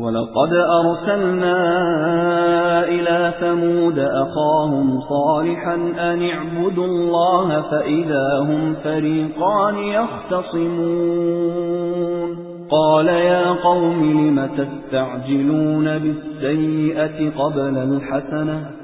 وَلَقَدْ أَرْسَلْنَا إِلَى ثَمُودَ أَخَاهُمْ صَالِحًا أَنِ اعْبُدُوا اللَّهَ فَإِذَا هُمْ فَرِيقَانِ يَخْتَصِمُونَ قَالَ يَا قَوْمِ لِمَ تَسْتَعْجِلُونَ بِالسَّيِّئَةِ قَبْلَ الْحَسَنَةِ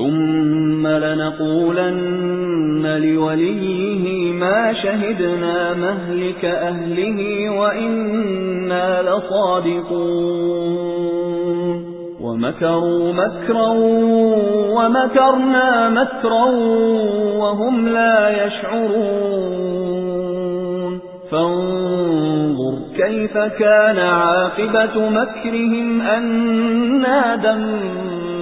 ثم لنقولن لوليه ما شهدنا مهلك أهله وإنا لصادقون ومكروا مكرا ومكرنا مكرا وهم لا يشعرون فانظر كيف كان عاقبة مكرهم أنا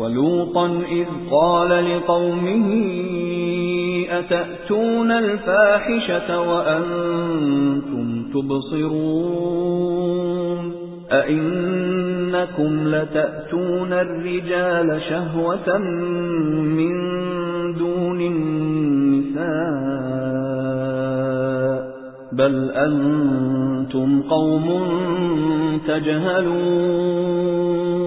ولوطا إذ قال لقومه أتأتون الفاحشة وأنتم تبصرون؟ أئنكم لتأتون الرجال شهوة من دون النساء؟ بل أنتم قوم تجهلون.